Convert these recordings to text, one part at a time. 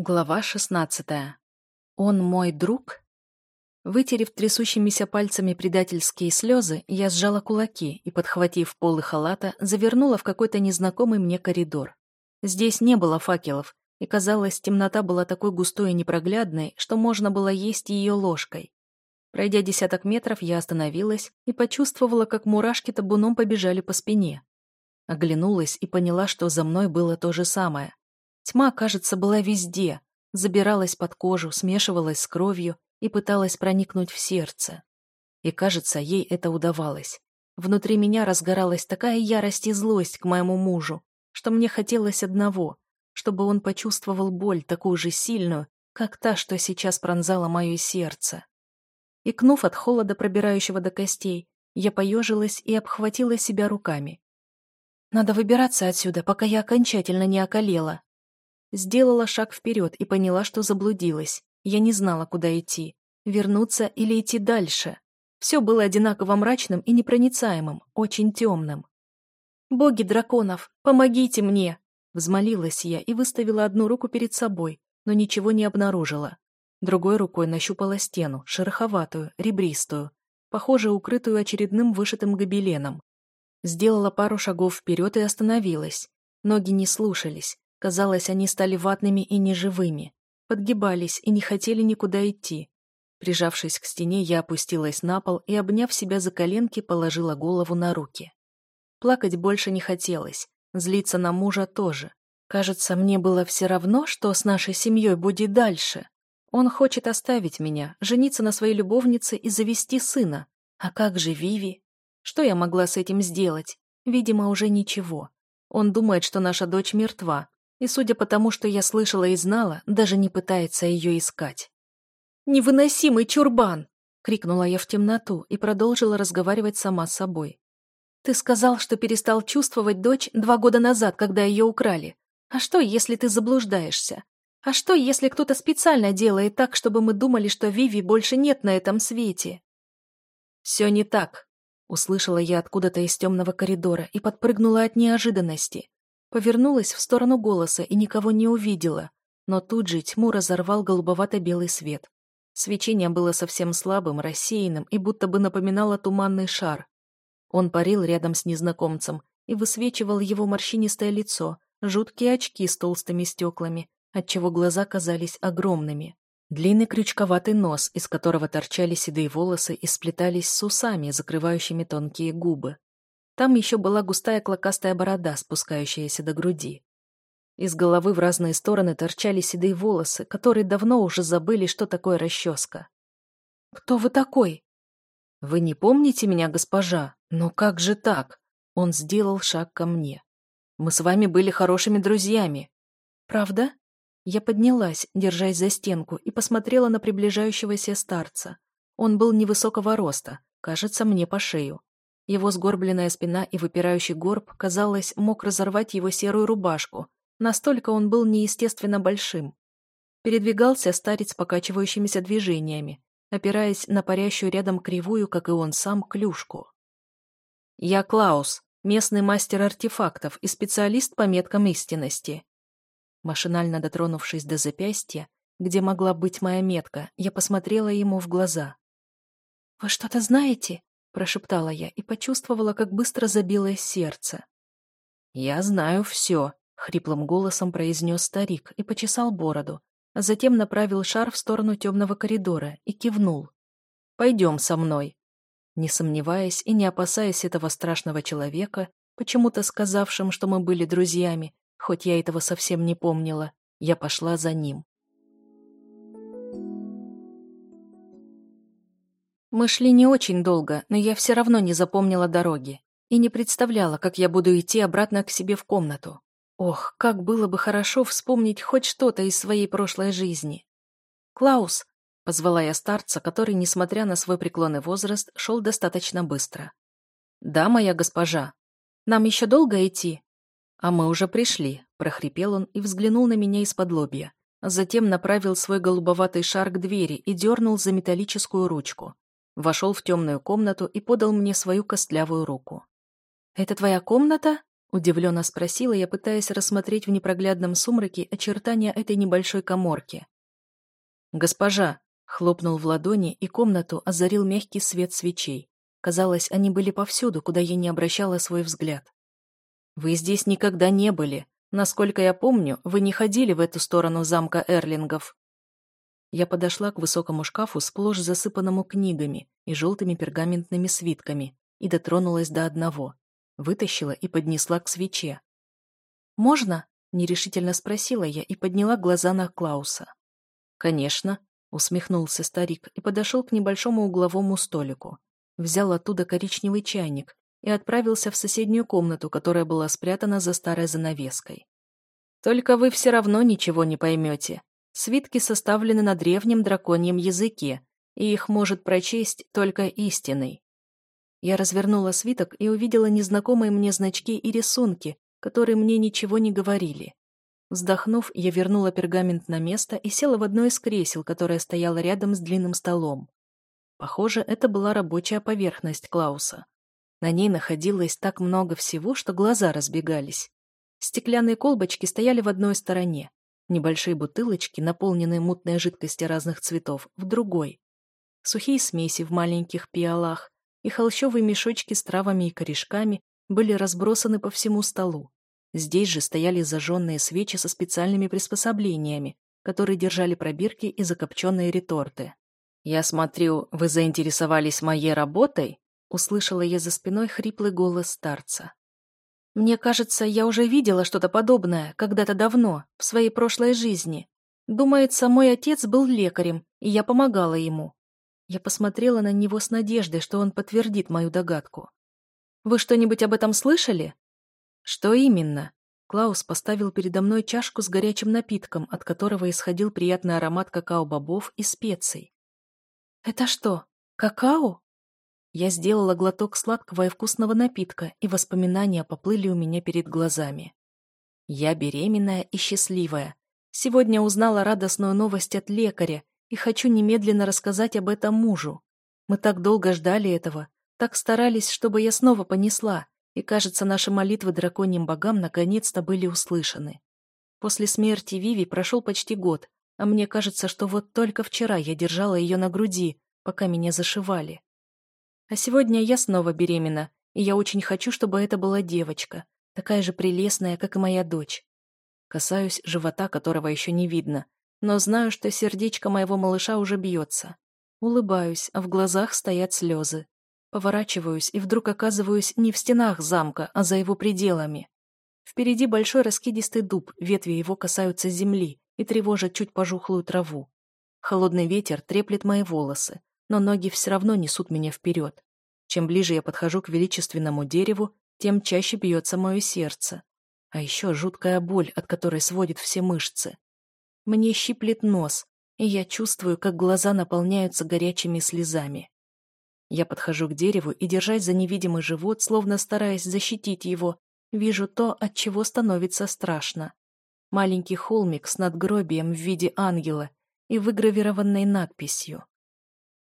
Глава шестнадцатая. Он мой друг? Вытерев трясущимися пальцами предательские слезы, я сжала кулаки и, подхватив полы халата, завернула в какой-то незнакомый мне коридор. Здесь не было факелов, и, казалось, темнота была такой густой и непроглядной, что можно было есть ее ложкой. Пройдя десяток метров, я остановилась и почувствовала, как мурашки табуном побежали по спине. Оглянулась и поняла, что за мной было то же самое. Тьма, кажется, была везде, забиралась под кожу, смешивалась с кровью и пыталась проникнуть в сердце. И, кажется, ей это удавалось. Внутри меня разгоралась такая ярость и злость к моему мужу, что мне хотелось одного, чтобы он почувствовал боль такую же сильную, как та, что сейчас пронзала мое сердце. Икнув от холода, пробирающего до костей, я поежилась и обхватила себя руками. «Надо выбираться отсюда, пока я окончательно не околела», Сделала шаг вперед и поняла, что заблудилась. Я не знала, куда идти. Вернуться или идти дальше. Все было одинаково мрачным и непроницаемым, очень темным. «Боги драконов, помогите мне!» Взмолилась я и выставила одну руку перед собой, но ничего не обнаружила. Другой рукой нащупала стену, шероховатую, ребристую, похоже, укрытую очередным вышитым гобеленом. Сделала пару шагов вперед и остановилась. Ноги не слушались, Казалось, они стали ватными и неживыми, подгибались и не хотели никуда идти. Прижавшись к стене, я опустилась на пол и, обняв себя за коленки, положила голову на руки. Плакать больше не хотелось, злиться на мужа тоже. Кажется, мне было все равно, что с нашей семьей будет дальше. Он хочет оставить меня, жениться на своей любовнице и завести сына. А как же Виви? Что я могла с этим сделать? Видимо, уже ничего. Он думает, что наша дочь мертва, и, судя по тому, что я слышала и знала, даже не пытается ее искать. «Невыносимый чурбан!» — крикнула я в темноту и продолжила разговаривать сама с собой. «Ты сказал, что перестал чувствовать дочь два года назад, когда ее украли. А что, если ты заблуждаешься? А что, если кто-то специально делает так, чтобы мы думали, что Виви больше нет на этом свете?» «Все не так», — услышала я откуда-то из темного коридора и подпрыгнула от неожиданности. Повернулась в сторону голоса и никого не увидела, но тут же тьму разорвал голубовато-белый свет. Свечение было совсем слабым, рассеянным и будто бы напоминало туманный шар. Он парил рядом с незнакомцем и высвечивал его морщинистое лицо, жуткие очки с толстыми стеклами, отчего глаза казались огромными. Длинный крючковатый нос, из которого торчали седые волосы и сплетались с усами, закрывающими тонкие губы. Там еще была густая клокастая борода, спускающаяся до груди. Из головы в разные стороны торчали седые волосы, которые давно уже забыли, что такое расческа. «Кто вы такой?» «Вы не помните меня, госпожа? Но как же так?» Он сделал шаг ко мне. «Мы с вами были хорошими друзьями». «Правда?» Я поднялась, держась за стенку, и посмотрела на приближающегося старца. Он был невысокого роста, кажется, мне по шею. Его сгорбленная спина и выпирающий горб, казалось, мог разорвать его серую рубашку. Настолько он был неестественно большим. Передвигался старец покачивающимися движениями, опираясь на парящую рядом кривую, как и он сам, клюшку. «Я Клаус, местный мастер артефактов и специалист по меткам истинности». Машинально дотронувшись до запястья, где могла быть моя метка, я посмотрела ему в глаза. «Вы что-то знаете?» Прошептала я и почувствовала, как быстро забилось сердце. «Я знаю все», — хриплым голосом произнес старик и почесал бороду, а затем направил шар в сторону темного коридора и кивнул. «Пойдем со мной». Не сомневаясь и не опасаясь этого страшного человека, почему-то сказавшим, что мы были друзьями, хоть я этого совсем не помнила, я пошла за ним. Мы шли не очень долго, но я все равно не запомнила дороги и не представляла, как я буду идти обратно к себе в комнату. Ох, как было бы хорошо вспомнить хоть что-то из своей прошлой жизни. «Клаус!» — позвала я старца, который, несмотря на свой преклонный возраст, шел достаточно быстро. «Да, моя госпожа. Нам еще долго идти?» «А мы уже пришли», — прохрипел он и взглянул на меня из-под лобья. Затем направил свой голубоватый шар к двери и дернул за металлическую ручку вошел в темную комнату и подал мне свою костлявую руку. «Это твоя комната?» Удивленно спросила я, пытаясь рассмотреть в непроглядном сумраке очертания этой небольшой коморки. «Госпожа!» — хлопнул в ладони, и комнату озарил мягкий свет свечей. Казалось, они были повсюду, куда я не обращала свой взгляд. «Вы здесь никогда не были. Насколько я помню, вы не ходили в эту сторону замка Эрлингов». Я подошла к высокому шкафу, сплошь засыпанному книгами и желтыми пергаментными свитками, и дотронулась до одного. Вытащила и поднесла к свече. «Можно?» — нерешительно спросила я и подняла глаза на Клауса. «Конечно», — усмехнулся старик и подошел к небольшому угловому столику. Взял оттуда коричневый чайник и отправился в соседнюю комнату, которая была спрятана за старой занавеской. «Только вы все равно ничего не поймете. Свитки составлены на древнем драконьем языке, и их может прочесть только истинный. Я развернула свиток и увидела незнакомые мне значки и рисунки, которые мне ничего не говорили. Вздохнув, я вернула пергамент на место и села в одно из кресел, которое стояло рядом с длинным столом. Похоже, это была рабочая поверхность Клауса. На ней находилось так много всего, что глаза разбегались. Стеклянные колбочки стояли в одной стороне, небольшие бутылочки, наполненные мутной жидкостью разных цветов, в другой. Сухие смеси в маленьких пиалах, и холщовые мешочки с травами и корешками были разбросаны по всему столу. Здесь же стояли зажженные свечи со специальными приспособлениями, которые держали пробирки и закопченные реторты. «Я смотрю, вы заинтересовались моей работой?» услышала я за спиной хриплый голос старца. «Мне кажется, я уже видела что-то подобное когда-то давно, в своей прошлой жизни. Думается, мой отец был лекарем, и я помогала ему. Я посмотрела на него с надеждой, что он подтвердит мою догадку. «Вы что-нибудь об этом слышали?» «Что именно?» Клаус поставил передо мной чашку с горячим напитком, от которого исходил приятный аромат какао-бобов и специй. «Это что, какао?» Я сделала глоток сладкого и вкусного напитка, и воспоминания поплыли у меня перед глазами. Я беременная и счастливая. Сегодня узнала радостную новость от лекаря, и хочу немедленно рассказать об этом мужу. Мы так долго ждали этого, так старались, чтобы я снова понесла, и, кажется, наши молитвы драконьим богам наконец-то были услышаны. После смерти Виви прошел почти год, а мне кажется, что вот только вчера я держала ее на груди, пока меня зашивали. А сегодня я снова беременна, и я очень хочу, чтобы это была девочка, такая же прелестная, как и моя дочь. Касаюсь живота, которого еще не видно, но знаю, что сердечко моего малыша уже бьется. Улыбаюсь, а в глазах стоят слезы. Поворачиваюсь и вдруг оказываюсь не в стенах замка, а за его пределами. Впереди большой раскидистый дуб, ветви его касаются земли и тревожат чуть пожухлую траву. Холодный ветер треплет мои волосы, но ноги все равно несут меня вперед. Чем ближе я подхожу к величественному дереву, тем чаще бьется мое сердце. А еще жуткая боль, от которой сводит все мышцы. Мне щиплет нос, и я чувствую, как глаза наполняются горячими слезами. Я подхожу к дереву и, держась за невидимый живот, словно стараясь защитить его, вижу то, от чего становится страшно. Маленький холмик с надгробием в виде ангела и выгравированной надписью.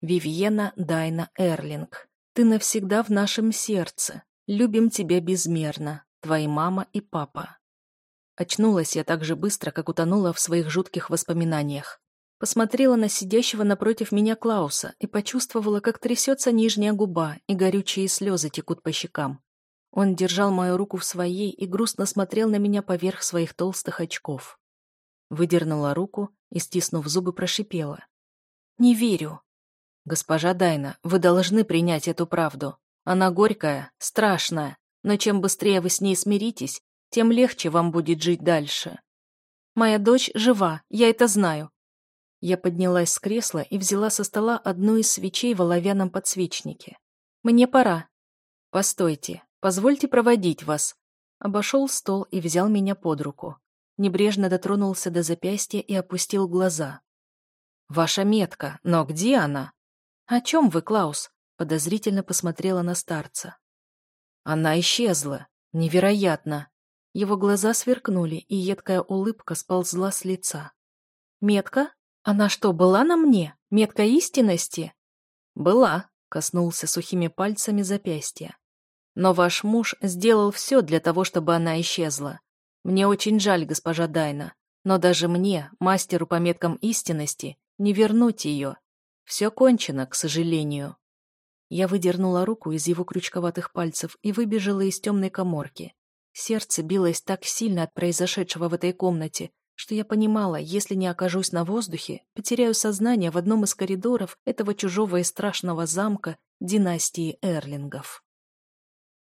«Вивьена Дайна Эрлинг, ты навсегда в нашем сердце. Любим тебя безмерно, твои мама и папа». Очнулась я так же быстро, как утонула в своих жутких воспоминаниях. Посмотрела на сидящего напротив меня Клауса и почувствовала, как трясется нижняя губа, и горючие слезы текут по щекам. Он держал мою руку в своей и грустно смотрел на меня поверх своих толстых очков. Выдернула руку и, стиснув зубы, прошипела. «Не верю». «Госпожа Дайна, вы должны принять эту правду. Она горькая, страшная, но чем быстрее вы с ней смиритесь, тем легче вам будет жить дальше. Моя дочь жива, я это знаю. Я поднялась с кресла и взяла со стола одну из свечей в оловянном подсвечнике. Мне пора. Постойте, позвольте проводить вас. Обошел стол и взял меня под руку. Небрежно дотронулся до запястья и опустил глаза. «Ваша метка, но где она?» «О чем вы, Клаус?» Подозрительно посмотрела на старца. «Она исчезла. Невероятно. Его глаза сверкнули, и едкая улыбка сползла с лица. «Метка? Она что, была на мне? Метка истинности?» «Была», — коснулся сухими пальцами запястья. Но ваш муж сделал все для того, чтобы она исчезла. Мне очень жаль, госпожа Дайна, но даже мне, мастеру по меткам истинности, не вернуть ее. Все кончено, к сожалению. Я выдернула руку из его крючковатых пальцев и выбежала из темной коморки. Сердце билось так сильно от произошедшего в этой комнате, что я понимала, если не окажусь на воздухе, потеряю сознание в одном из коридоров этого чужого и страшного замка династии Эрлингов.